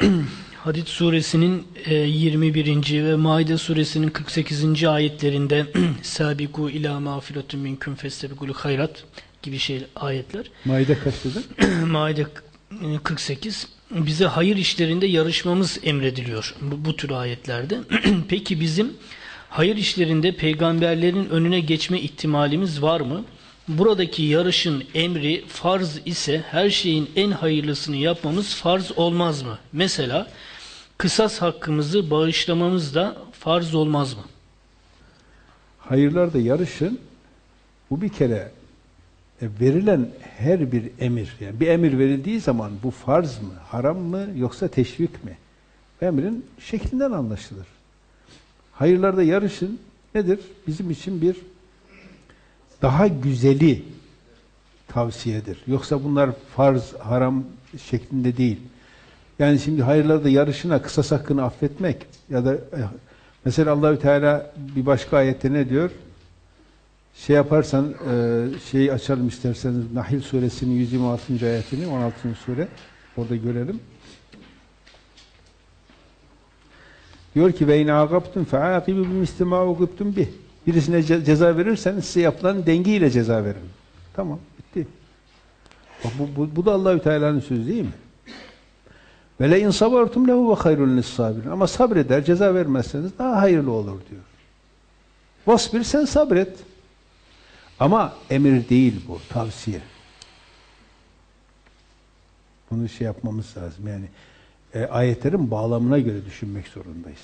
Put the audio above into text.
Hadid suresinin e, 21. ve Maide suresinin 48. ayetlerinde Sabiku ila mağfiretun minküm festebikul hayrat gibi şey ayetler. Maide kaç dedi? Maide 48 bize hayır işlerinde yarışmamız emrediliyor bu, bu tür ayetlerde. Peki bizim hayır işlerinde peygamberlerin önüne geçme ihtimalimiz var mı? Buradaki yarışın emri farz ise her şeyin en hayırlısını yapmamız farz olmaz mı? Mesela kısas hakkımızı bağışlamamız da farz olmaz mı? Hayırlarda yarışın. Bu bir kere e, verilen her bir emir, yani bir emir verildiği zaman bu farz mı, haram mı yoksa teşvik mi? Emrin şeklinden anlaşılır. Hayırlarda yarışın nedir? Bizim için bir daha güzeli tavsiyedir. Yoksa bunlar farz, haram şeklinde değil. Yani şimdi hayırlarda yarışına kısas hakkını affetmek ya da e, mesela Allahü Teala bir başka ayette ne diyor? Şey yaparsan e, şeyi açalım isterseniz Nahil suresinin 126. ayetini 16. sure orada görelim. Diyor ki ve in agabtum fa'aqibu bimisli ma ugibtum bih. Birisine ce ceza verirseniz size yapılan dengiyle ceza verin. Tamam, bitti. Bak bu, bu, bu da Allahü Teala'nın sözü değil mi? Ve le in sabartum lehu ve hayrun sabirin. Ama sabreder, ceza vermezseniz daha hayırlı olur diyor. Vasbir sen sabret. Ama emir değil bu, tavsiye. Bunu şey yapmamız lazım. Yani e, ayetlerin bağlamına göre düşünmek zorundayız.